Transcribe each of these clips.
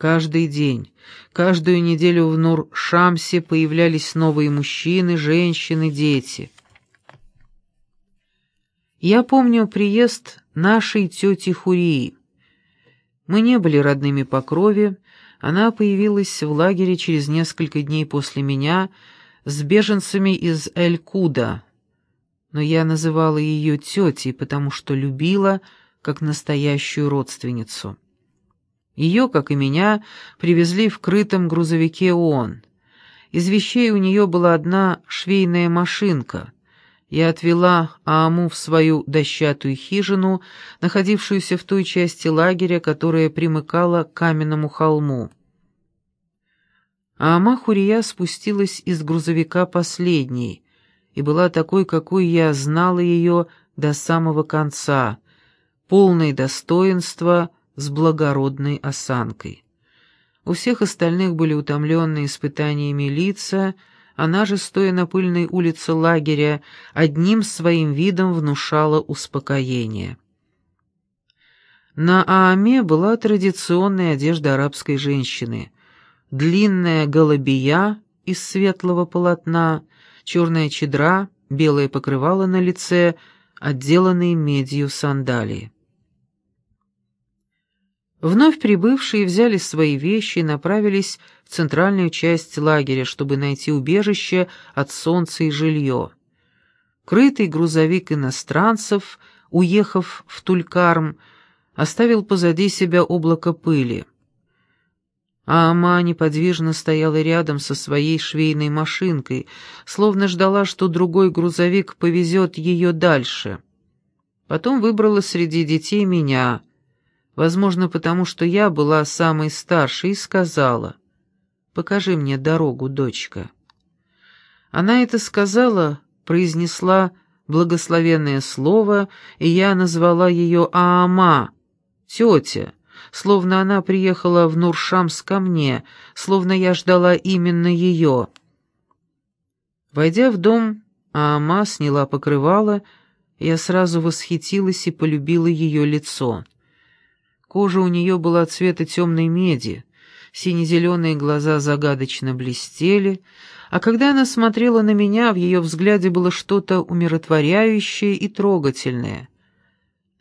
Каждый день, каждую неделю в Нур-Шамсе появлялись новые мужчины, женщины, дети. Я помню приезд нашей тети Хурии. Мы не были родными по крови, она появилась в лагере через несколько дней после меня с беженцами из Эль-Куда, но я называла ее тетей, потому что любила, как настоящую родственницу. Ее, как и меня, привезли в крытом грузовике ООН. Из вещей у нее была одна швейная машинка — я отвела Ааму в свою дощатую хижину, находившуюся в той части лагеря, которая примыкала к каменному холму. Аама Хурия спустилась из грузовика последней и была такой, какой я знала ее до самого конца, полной достоинства с благородной осанкой. У всех остальных были утомленные испытаниями лица — она же, стоя на пыльной улице лагеря, одним своим видом внушала успокоение. На Ааме была традиционная одежда арабской женщины. Длинная голубия из светлого полотна, черная чедра, белое покрывало на лице, отделанные медью сандалии. Вновь прибывшие взяли свои вещи и направились в центральную часть лагеря, чтобы найти убежище от солнца и жилье. Крытый грузовик иностранцев, уехав в Тулькарм, оставил позади себя облако пыли. А Ама неподвижно стояла рядом со своей швейной машинкой, словно ждала, что другой грузовик повезет ее дальше. Потом выбрала среди детей меня — возможно, потому что я была самой старшей, и сказала, «Покажи мне дорогу, дочка». Она это сказала, произнесла благословенное слово, и я назвала ее Аама, тетя, словно она приехала в Нуршамс ко мне, словно я ждала именно ее. Войдя в дом, Аама сняла покрывало, я сразу восхитилась и полюбила ее лицо. Кожа у нее была цвета темной меди, сине-зеленые глаза загадочно блестели, а когда она смотрела на меня, в ее взгляде было что-то умиротворяющее и трогательное.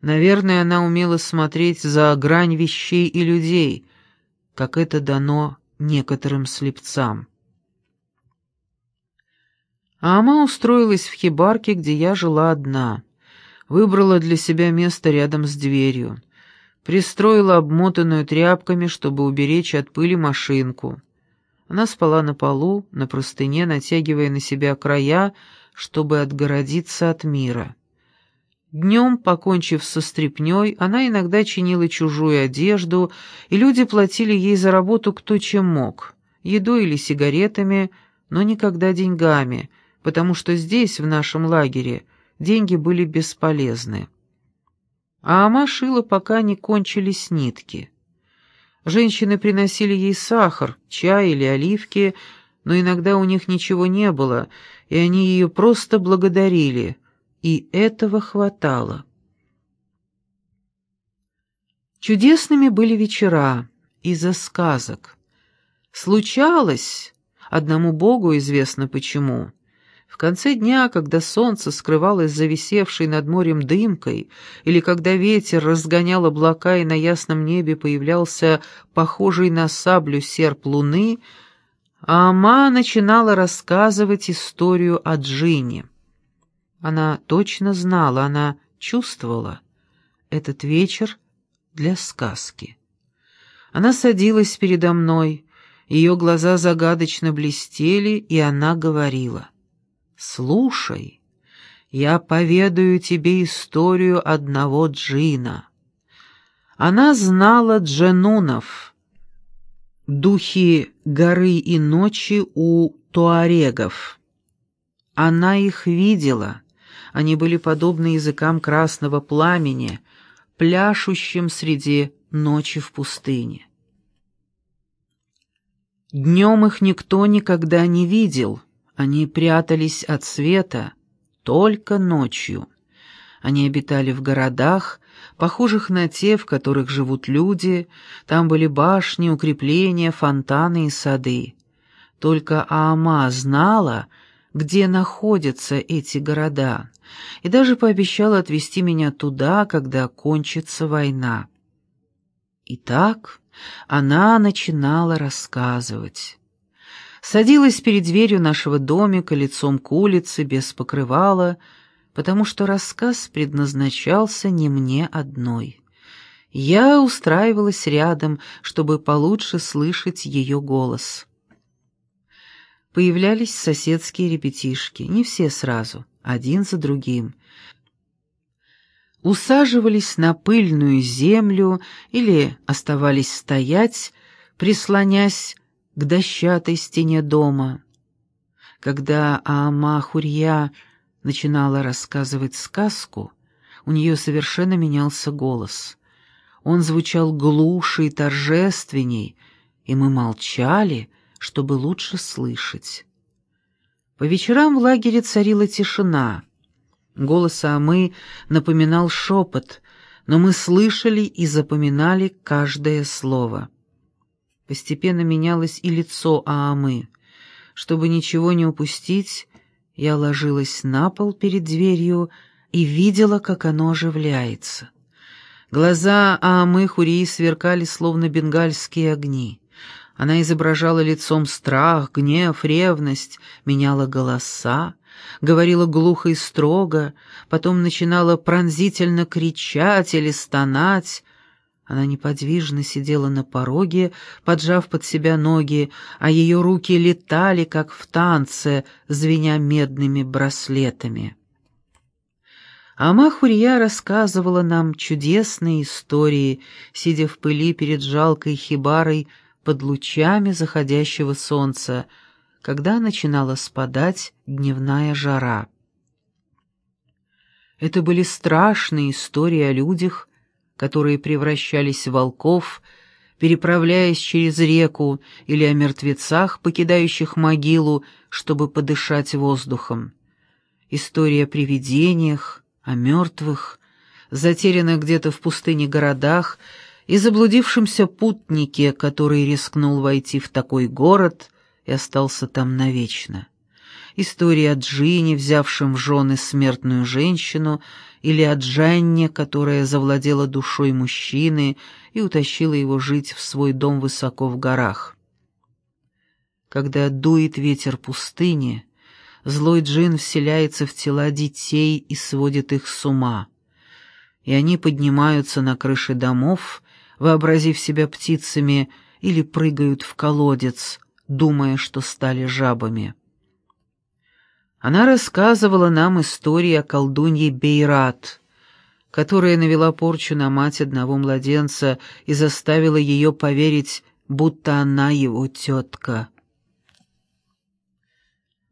Наверное, она умела смотреть за грань вещей и людей, как это дано некоторым слепцам. Ама устроилась в хибарке, где я жила одна. Выбрала для себя место рядом с дверью пристроила обмотанную тряпками, чтобы уберечь от пыли машинку. Она спала на полу, на простыне, натягивая на себя края, чтобы отгородиться от мира. Днем, покончив со стряпнёй, она иногда чинила чужую одежду, и люди платили ей за работу кто чем мог, едой или сигаретами, но никогда деньгами, потому что здесь, в нашем лагере, деньги были бесполезны а Ама шила, пока не кончились нитки. Женщины приносили ей сахар, чай или оливки, но иногда у них ничего не было, и они ее просто благодарили, и этого хватало. Чудесными были вечера из-за сказок. Случалось, одному Богу известно почему, в конце дня, когда солнце скрывалось за висевшей над морем дымкой, или когда ветер разгонял облака и на ясном небе появлялся похожий на саблю серп луны, Ама начинала рассказывать историю о Джине. Она точно знала, она чувствовала. Этот вечер для сказки. Она садилась передо мной, ее глаза загадочно блестели, и она говорила — «Слушай, я поведаю тебе историю одного джина». Она знала дженунов, духи горы и ночи у туарегов. Она их видела, они были подобны языкам красного пламени, пляшущим среди ночи в пустыне. Днем их никто никогда не видел — они прятались от света только ночью. Они обитали в городах, похожих на те, в которых живут люди, там были башни, укрепления, фонтаны и сады. Только Аама знала, где находятся эти города, и даже пообещала отвезти меня туда, когда кончится война. Итак, она начинала рассказывать. Садилась перед дверью нашего домика лицом к улице, без покрывала, потому что рассказ предназначался не мне одной. Я устраивалась рядом, чтобы получше слышать ее голос. Появлялись соседские ребятишки, не все сразу, один за другим. Усаживались на пыльную землю или оставались стоять, прислонясь к дощатой стене дома. Когда Аама Хурья начинала рассказывать сказку, у нее совершенно менялся голос. Он звучал глуше и торжественней, и мы молчали, чтобы лучше слышать. По вечерам в лагере царила тишина. Голос Амы напоминал шепот, но мы слышали и запоминали каждое слово. Постепенно менялось и лицо Аамы. Чтобы ничего не упустить, я ложилась на пол перед дверью и видела, как оно оживляется. Глаза Аамы Хурии сверкали, словно бенгальские огни. Она изображала лицом страх, гнев, ревность, меняла голоса, говорила глухо и строго, потом начинала пронзительно кричать или стонать, она неподвижно сидела на пороге, поджав под себя ноги, а ее руки летали, как в танце, звеня медными браслетами. Ама Хурья рассказывала нам чудесные истории, сидя в пыли перед жалкой хибарой под лучами заходящего солнца, когда начинала спадать дневная жара. Это были страшные истории о людях, которые превращались в волков, переправляясь через реку, или о мертвецах, покидающих могилу, чтобы подышать воздухом. История о привидениях, о мертвых, затерянных где-то в пустыне городах и заблудившемся путнике, который рискнул войти в такой город и остался там навечно. История о Джине, взявшем в жены смертную женщину, или о Джанне, которая завладела душой мужчины и утащила его жить в свой дом высоко в горах. Когда дует ветер пустыни, злой джин вселяется в тела детей и сводит их с ума, и они поднимаются на крыши домов, вообразив себя птицами, или прыгают в колодец, думая, что стали жабами. Она рассказывала нам истории о колдунье Бейрат, которая навела порчу на мать одного младенца и заставила ее поверить, будто она его тетка.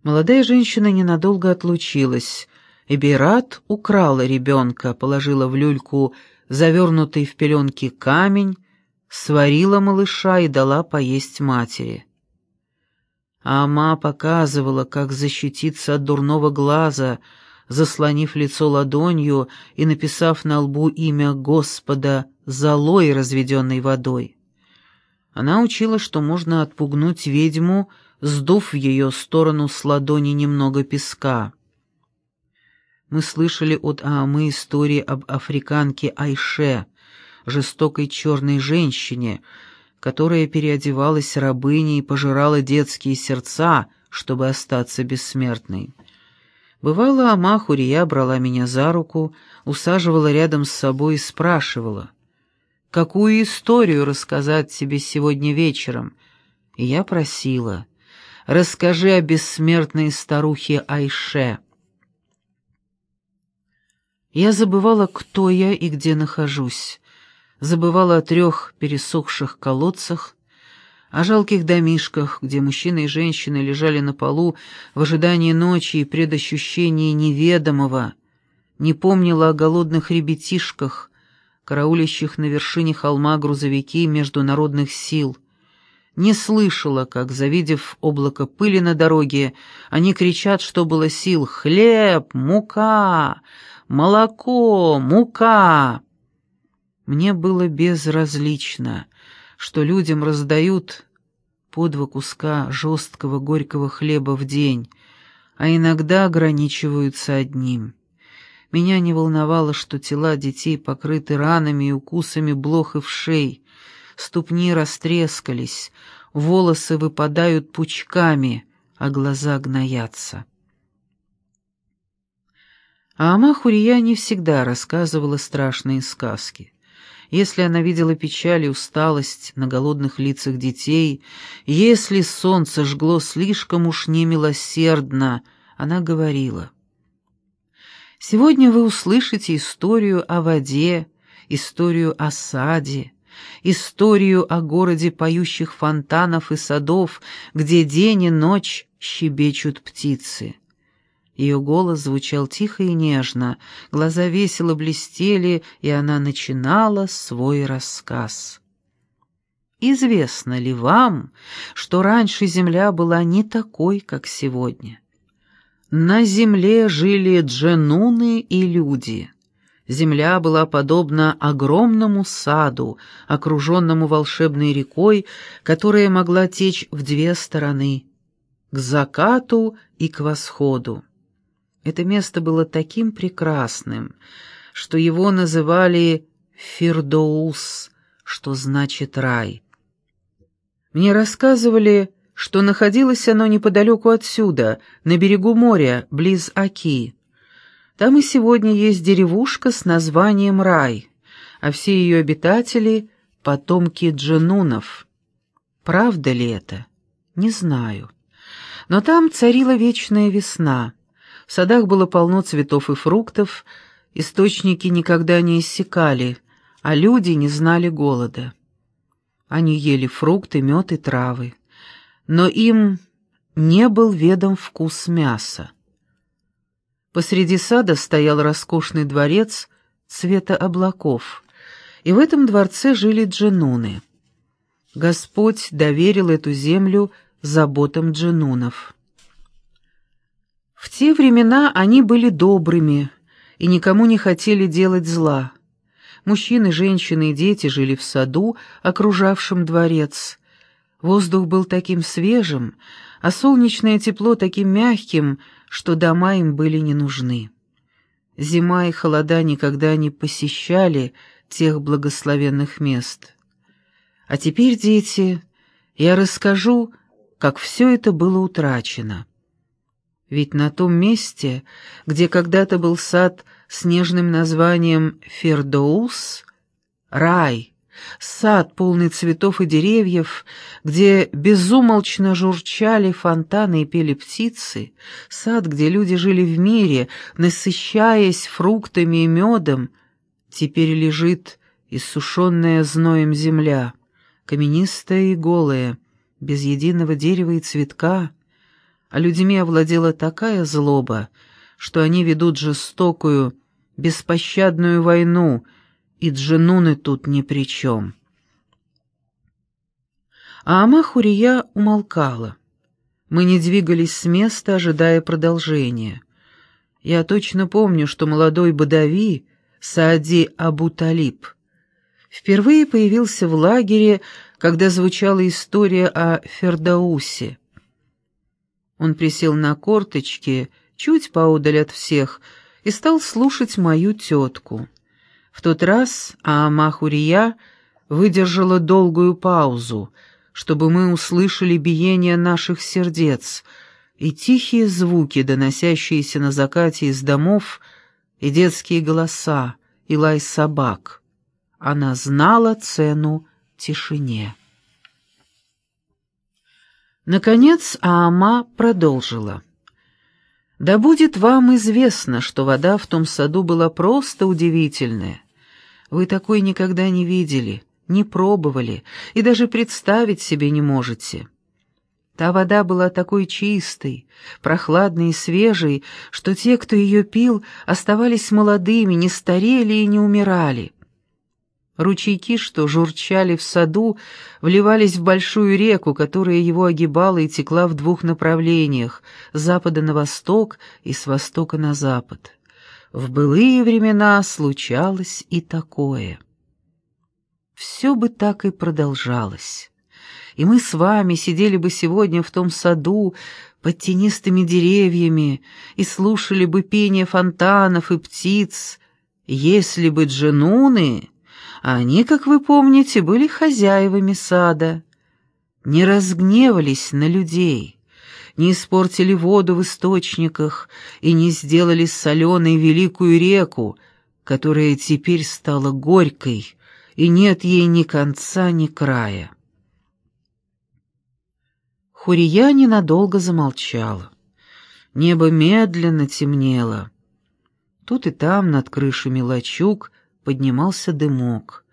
Молодая женщина ненадолго отлучилась, и Бейрат украла ребенка, положила в люльку завернутый в пеленки камень, сварила малыша и дала поесть матери а Ама показывала, как защититься от дурного глаза, заслонив лицо ладонью и написав на лбу имя Господа золой, разведенной водой. Она учила, что можно отпугнуть ведьму, сдув в ее сторону с ладони немного песка. Мы слышали от Аамы истории об африканке Айше, жестокой черной женщине, которая переодевалась рабыней и пожирала детские сердца, чтобы остаться бессмертной. Бывало, Амахурия брала меня за руку, усаживала рядом с собой и спрашивала, «Какую историю рассказать тебе сегодня вечером?» И я просила, «Расскажи о бессмертной старухе Айше». Я забывала, кто я и где нахожусь, забывала о трех пересохших колодцах, о жалких домишках, где мужчины и женщины лежали на полу в ожидании ночи и предощущении неведомого, не помнила о голодных ребятишках, караулящих на вершине холма грузовики международных сил, не слышала, как, завидев облако пыли на дороге, они кричат, что было сил «Хлеб! Мука! Молоко! Мука!» Мне было безразлично, что людям раздают по два куска жесткого горького хлеба в день, а иногда ограничиваются одним. Меня не волновало, что тела детей покрыты ранами и укусами блох и вшей, ступни растрескались, волосы выпадают пучками, а глаза гноятся. А Ама Хурия не всегда рассказывала страшные сказки. Если она видела печаль и усталость на голодных лицах детей, если солнце жгло слишком уж немилосердно, она говорила. «Сегодня вы услышите историю о воде, историю о саде, историю о городе поющих фонтанов и садов, где день и ночь щебечут птицы». Ее голос звучал тихо и нежно, глаза весело блестели, и она начинала свой рассказ. «Известно ли вам, что раньше земля была не такой, как сегодня? На земле жили дженуны и люди». Земля была подобна огромному саду, окруженному волшебной рекой, которая могла течь в две стороны — к закату и к восходу. Это место было таким прекрасным, что его называли Фирдоус, что значит рай. Мне рассказывали, что находилось оно неподалеку отсюда, на берегу моря, близ Аки. Там и сегодня есть деревушка с названием Рай, а все ее обитатели — потомки дженунов. Правда ли это? Не знаю. Но там царила вечная весна — в садах было полно цветов и фруктов, источники никогда не иссякали, а люди не знали голода. Они ели фрукты, мед и травы, но им не был ведом вкус мяса. Посреди сада стоял роскошный дворец цвета облаков, и в этом дворце жили дженуны. Господь доверил эту землю заботам дженунов. В те времена они были добрыми и никому не хотели делать зла. Мужчины, женщины и дети жили в саду, окружавшем дворец. Воздух был таким свежим, а солнечное тепло таким мягким, что дома им были не нужны. Зима и холода никогда не посещали тех благословенных мест. А теперь, дети, я расскажу, как все это было утрачено. Ведь на том месте, где когда-то был сад с нежным названием Фердоус, рай, сад, полный цветов и деревьев, где безумолчно журчали фонтаны и пели птицы, сад, где люди жили в мире, насыщаясь фруктами и медом, теперь лежит иссушенная зноем земля, каменистая и голая, без единого дерева и цветка, а людьми овладела такая злоба, что они ведут жестокую, беспощадную войну, и дженуны тут ни при чем. А Амахурия умолкала. Мы не двигались с места, ожидая продолжения. Я точно помню, что молодой Бадави, Саади Абу-Талиб, впервые появился в лагере, когда звучала история о Фердаусе. Он присел на корточки, чуть поодаль от всех, и стал слушать мою тетку. В тот раз Аама Хурия выдержала долгую паузу, чтобы мы услышали биение наших сердец и тихие звуки, доносящиеся на закате из домов, и детские голоса, и лай собак. Она знала цену тишине. Наконец Аама продолжила. «Да будет вам известно, что вода в том саду была просто удивительная. Вы такой никогда не видели, не пробовали и даже представить себе не можете». Та вода была такой чистой, прохладной и свежей, что те, кто ее пил, оставались молодыми, не старели и не умирали. Ручейки, что журчали в саду, вливались в большую реку, которая его огибала и текла в двух направлениях — запада на восток и с востока на запад. В былые времена случалось и такое. все бы так и продолжалось. И мы с вами сидели бы сегодня в том саду под тенистыми деревьями и слушали бы пение фонтанов и птиц, если бы дженуны, а они, как вы помните, были хозяевами сада, не разгневались на людей, не испортили воду в источниках и не сделали соленой великую реку, которая теперь стала горькой, и нет ей ни конца, ни края. Хурия ненадолго замолчала. Небо медленно темнело. Тут и там над крышами лачуг поднимался дымок,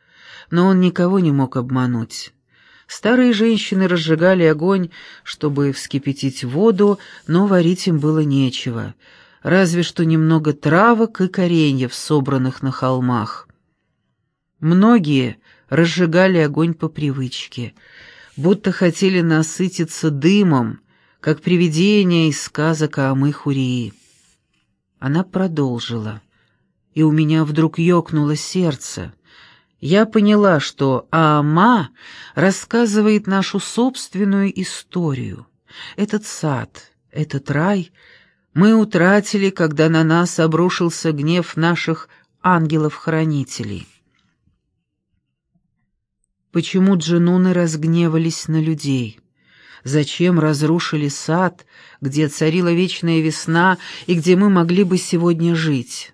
но он никого не мог обмануть. Старые женщины разжигали огонь, чтобы вскипятить воду, но варить им было нечего, разве что немного травок и кореньев, собранных на холмах. Многие разжигали огонь по привычке, будто хотели насытиться дымом, как привидения из сказок о Амыхурии. Она продолжила, и у меня вдруг ёкнуло сердце. Я поняла, что Аама рассказывает нашу собственную историю. Этот сад, этот рай мы утратили, когда на нас обрушился гнев наших ангелов-хранителей. Почему джинуны разгневались на людей? Зачем разрушили сад, где царила вечная весна и где мы могли бы сегодня жить?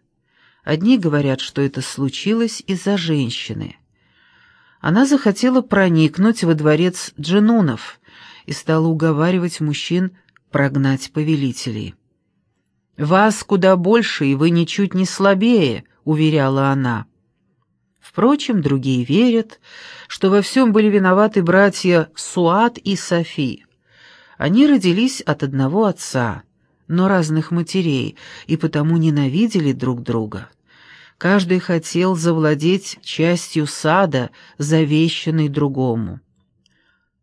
Одни говорят, что это случилось из-за женщины. Она захотела проникнуть во дворец джинунов и стала уговаривать мужчин прогнать повелителей. «Вас куда больше, и вы ничуть не слабее», — уверяла она. Впрочем, другие верят, что во всем были виноваты братья Суат и Софи. Они родились от одного отца, но разных матерей, и потому ненавидели друг друга. Каждый хотел завладеть частью сада, завещанной другому.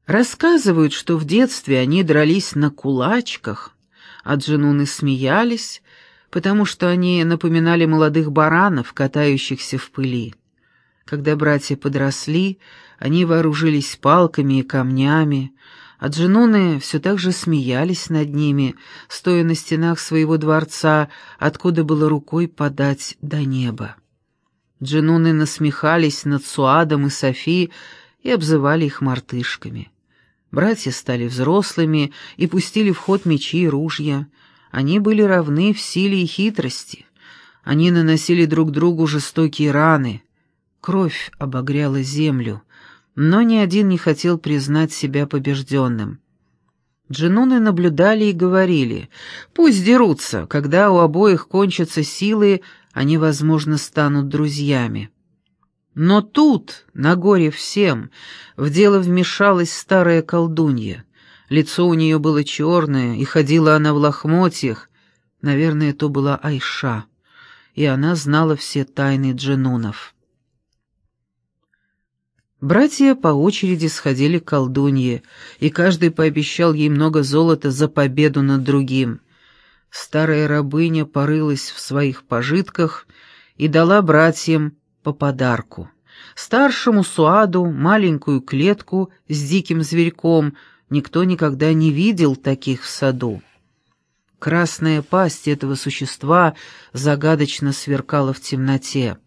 Рассказывают, что в детстве они дрались на кулачках, а джинуны смеялись, потому что они напоминали молодых баранов, катающихся в пыли. Когда братья подросли, они вооружились палками и камнями, а джинуны все так же смеялись над ними, стоя на стенах своего дворца, откуда было рукой подать до неба. Джинуны насмехались над Суадом и Софи и обзывали их мартышками. Братья стали взрослыми и пустили в ход мечи и ружья. Они были равны в силе и хитрости. Они наносили друг другу жестокие раны, Кровь обогряла землю, но ни один не хотел признать себя побежденным. Джинуны наблюдали и говорили, пусть дерутся, когда у обоих кончатся силы, они, возможно, станут друзьями. Но тут, на горе всем, в дело вмешалась старая колдунья. Лицо у нее было черное, и ходила она в лохмотьях. Наверное, то была Айша, и она знала все тайны джинунов. Братья по очереди сходили к колдунье, и каждый пообещал ей много золота за победу над другим. Старая рабыня порылась в своих пожитках и дала братьям по подарку. Старшему Суаду маленькую клетку с диким зверьком, никто никогда не видел таких в саду. Красная пасть этого существа загадочно сверкала в темноте.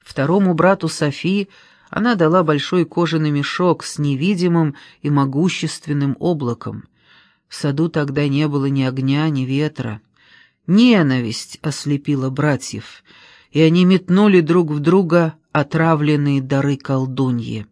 Второму брату Софии она дала большой кожаный мешок с невидимым и могущественным облаком. В саду тогда не было ни огня, ни ветра. Ненависть ослепила братьев, и они метнули друг в друга отравленные дары колдуньи.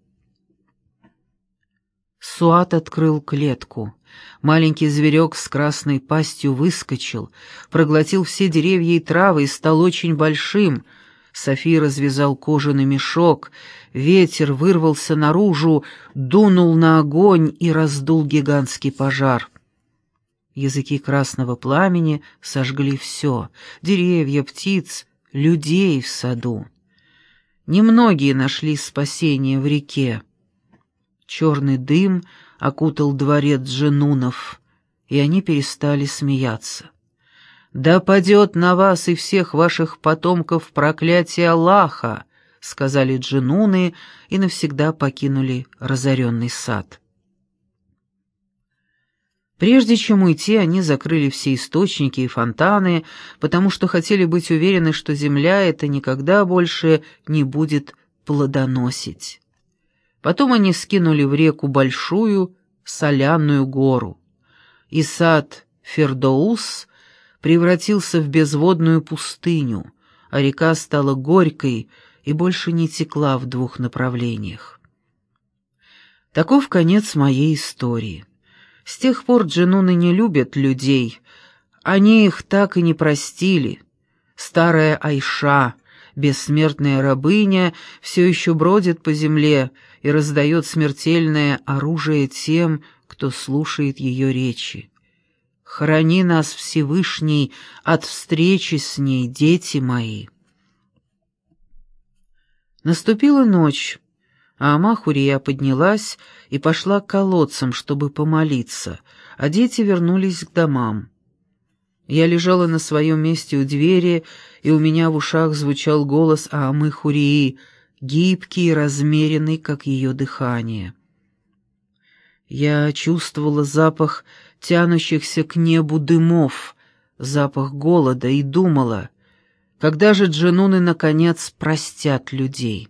Суат открыл клетку. Маленький зверек с красной пастью выскочил, проглотил все деревья и травы и стал очень большим — Софи развязал кожаный мешок, ветер вырвался наружу, дунул на огонь и раздул гигантский пожар. Языки красного пламени сожгли все — деревья, птиц, людей в саду. Немногие нашли спасение в реке. Черный дым окутал дворец дженунов, и они перестали смеяться. «Да падет на вас и всех ваших потомков проклятие Аллаха!» — сказали джинуны и навсегда покинули разоренный сад. Прежде чем уйти, они закрыли все источники и фонтаны, потому что хотели быть уверены, что земля эта никогда больше не будет плодоносить. Потом они скинули в реку большую соляную гору, и сад Фердоус превратился в безводную пустыню, а река стала горькой и больше не текла в двух направлениях. Таков конец моей истории. С тех пор джинуны не любят людей, они их так и не простили. Старая Айша, бессмертная рабыня, все еще бродит по земле и раздает смертельное оружие тем, кто слушает ее речи. Храни нас, Всевышний, от встречи с ней, дети мои. Наступила ночь, а Амахурия поднялась и пошла к колодцам, чтобы помолиться, а дети вернулись к домам. Я лежала на своем месте у двери, и у меня в ушах звучал голос Аамы Хурии, гибкий и размеренный, как ее дыхание. Я чувствовала запах тянущихся к небу дымов, запах голода и думала, когда же дженуны наконец простят людей.